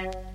Thank you.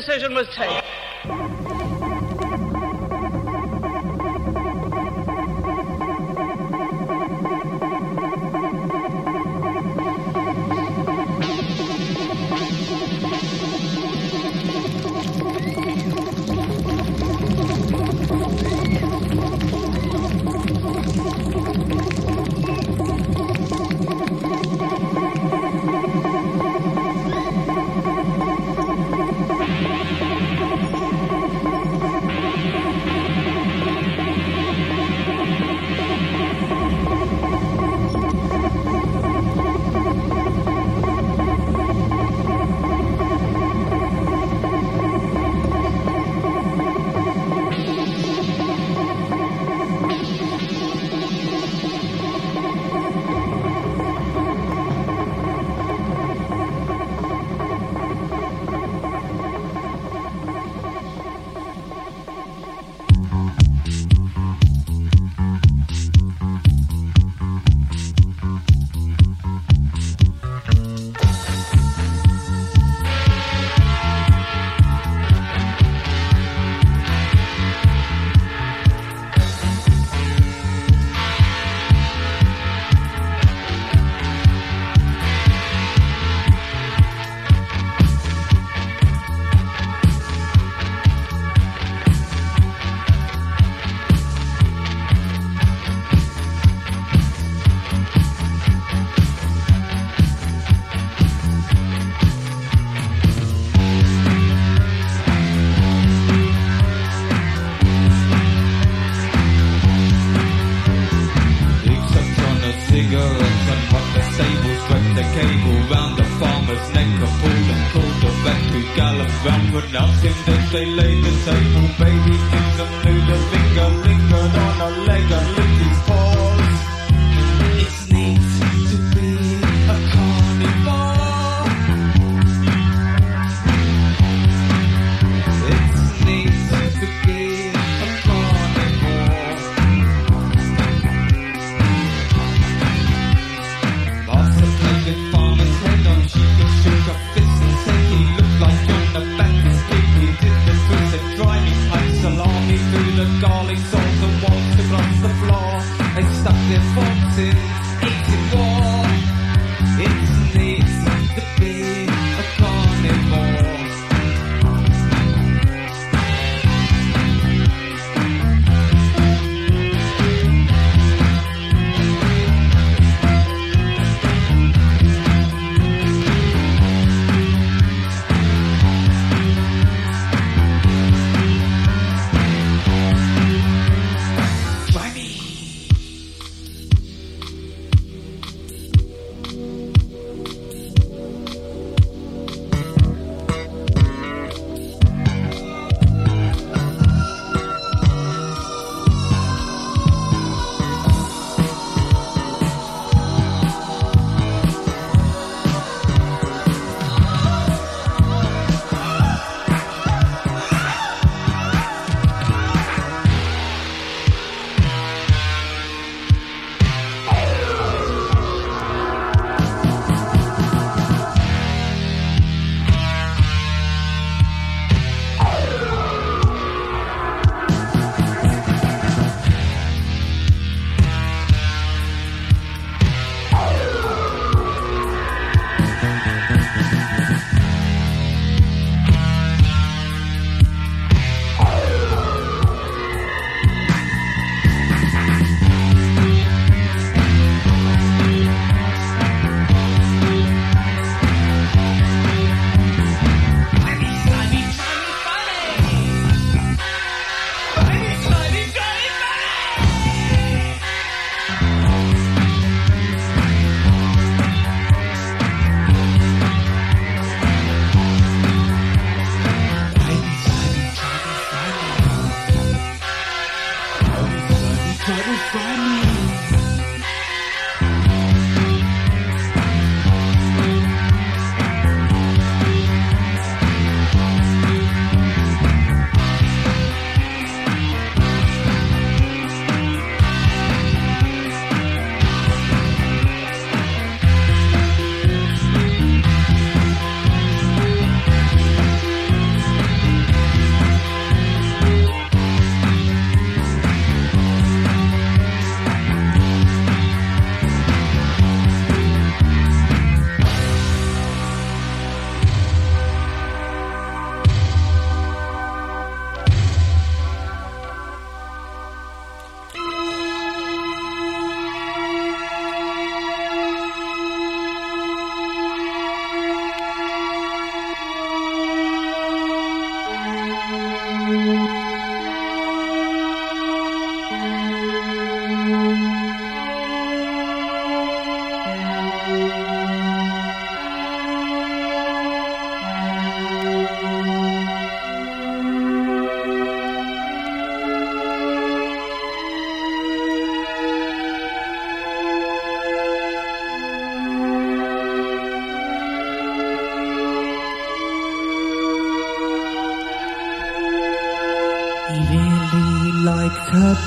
Decision was taken.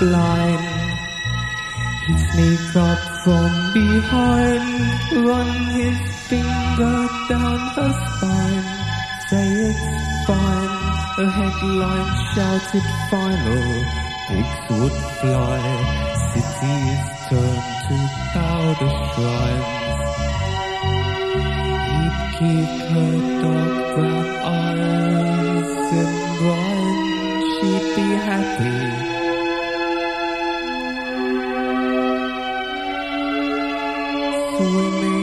blind. He sneaks up from behind, run his finger down her spine, say it's fine. A headline shouted final, pigs would fly, cities turned to powder shrines. He'd keep her dark brown eyes in brine, she'd be happy. women.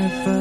Never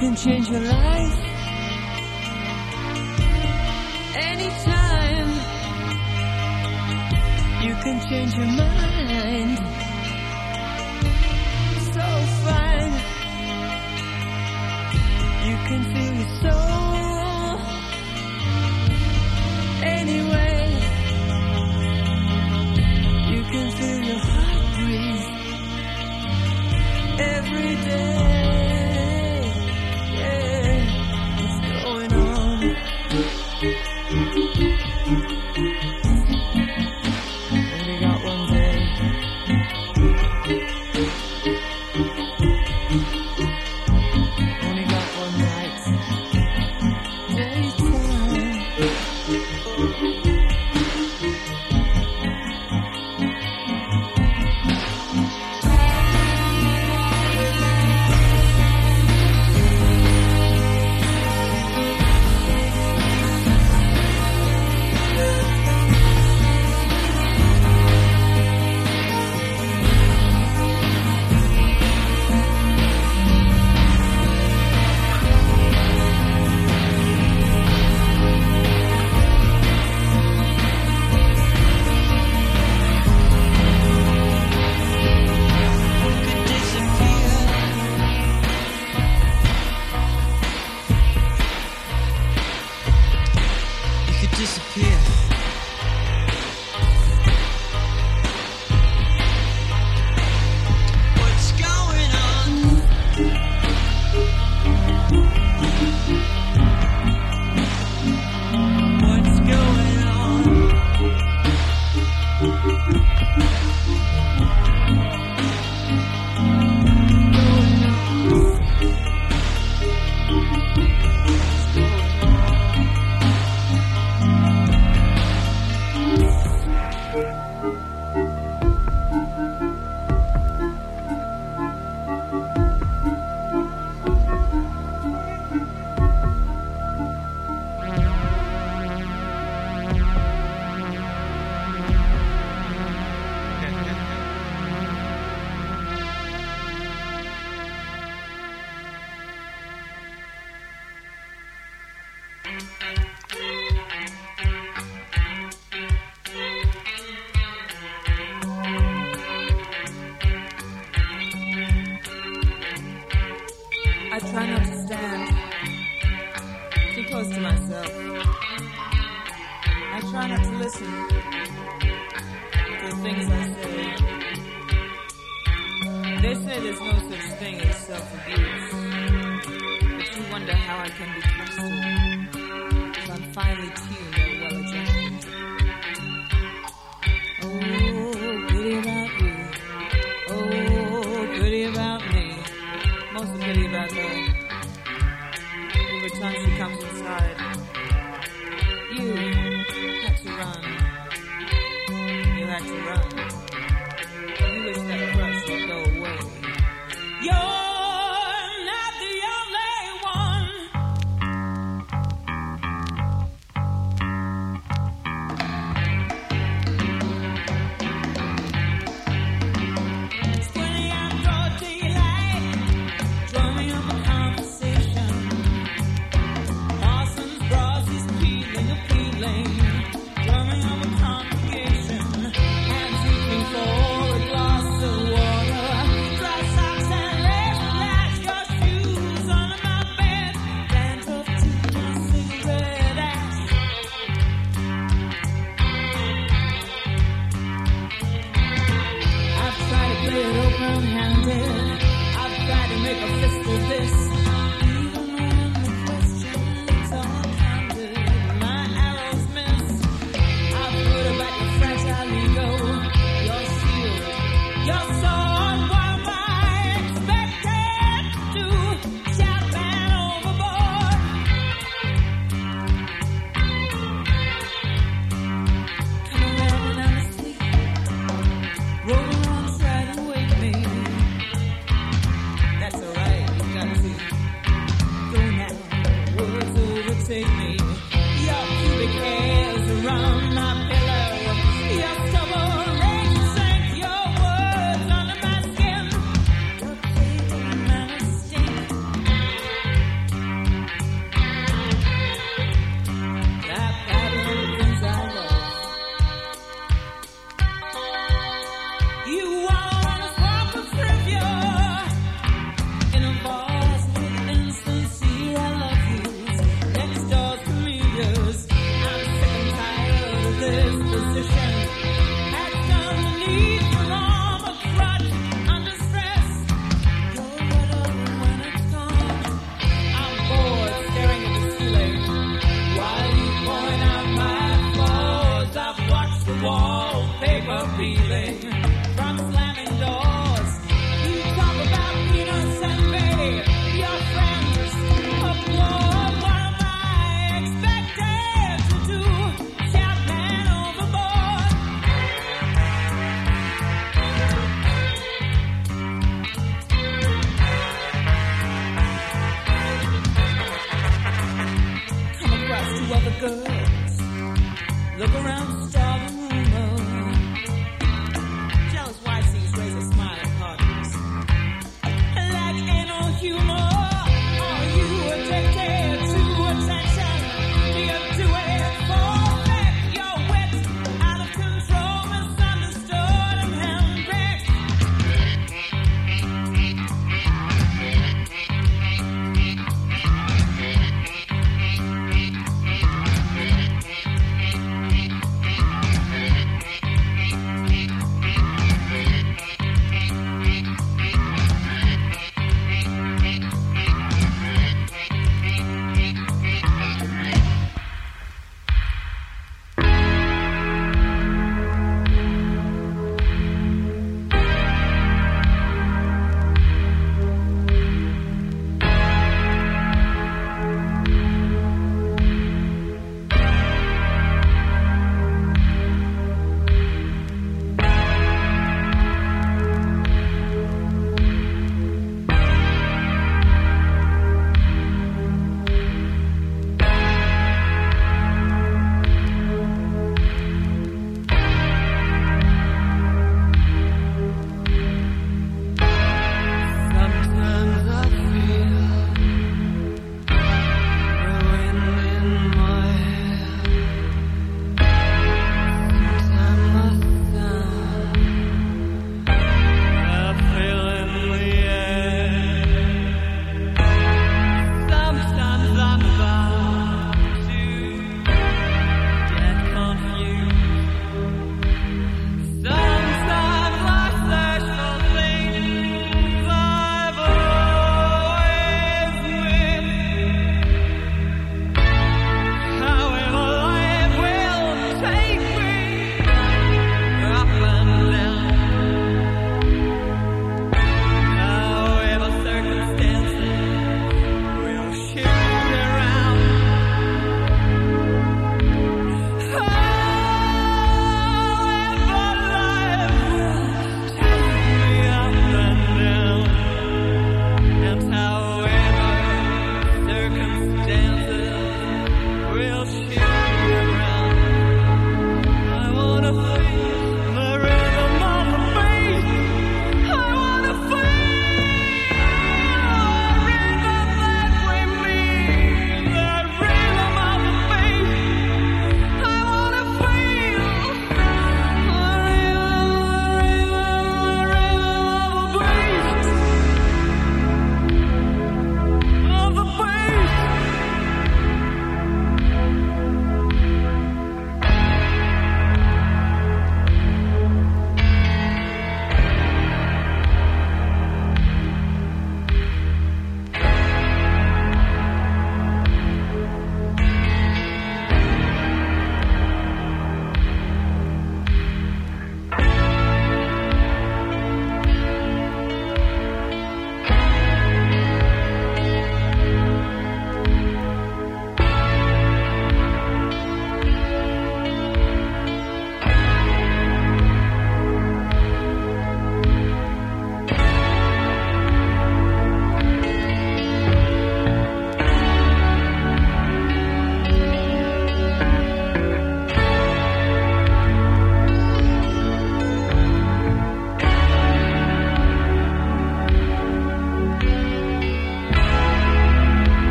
can change your life anytime. You can change your mind. Not to listen to the things I say. They say there's no such thing as self-abuse, but you wonder how I can be trusted.